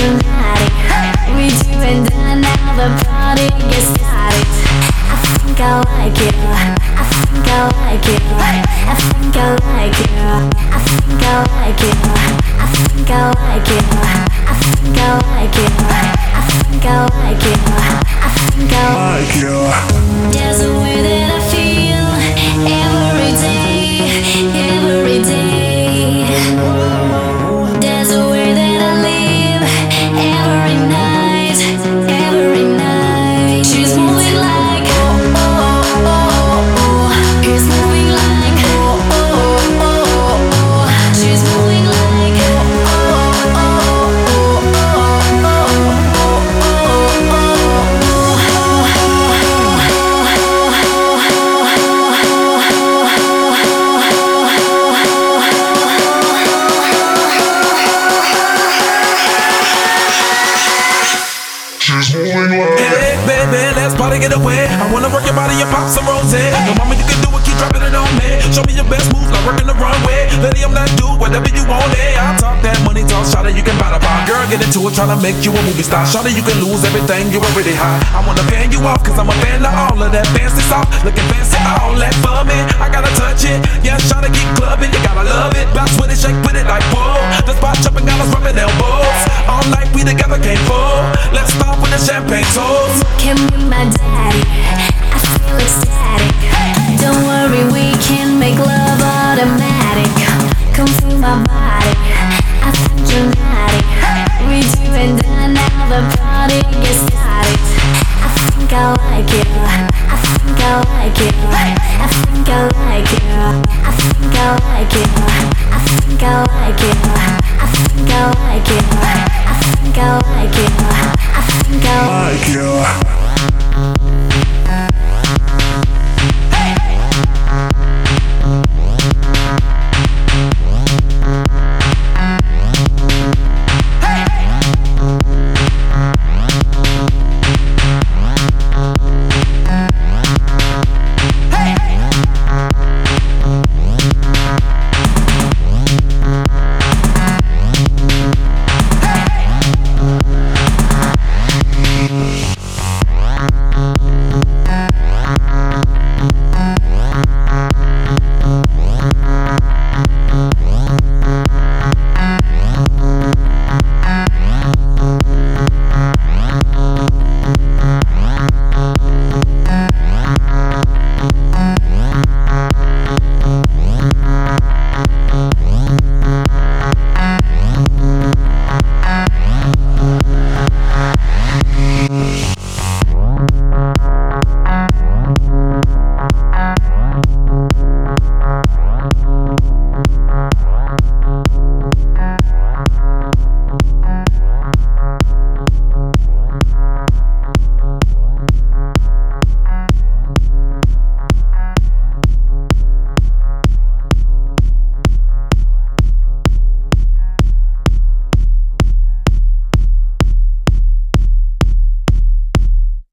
Naughty. We do and now the party gets started. I think I like it. I think I like it. I think I like it. I think I like it. I think I like it. I think I like it. I think I like it. I think I Like you. Hey, baby, let's party get away. I wanna work your body and pop some rose. No mama, you can do it, keep dropping it on me. Show me your best moves, like working the runway. Lady, I'm not do whatever you want. Hey, I talk that money, talk shot you can buy the bar. Girl, get into it, tryna make you a movie star. Shot you can lose everything, you already high. I wanna fan you off, cause I'm a fan of all of that fancy stuff. Looking fancy, all that for me. I gotta touch it. Yeah, shot get clubbing, started, I think I like you. I think I like you. I think I like you. I think I like you. I think I like you. I think I like you. I think I like you.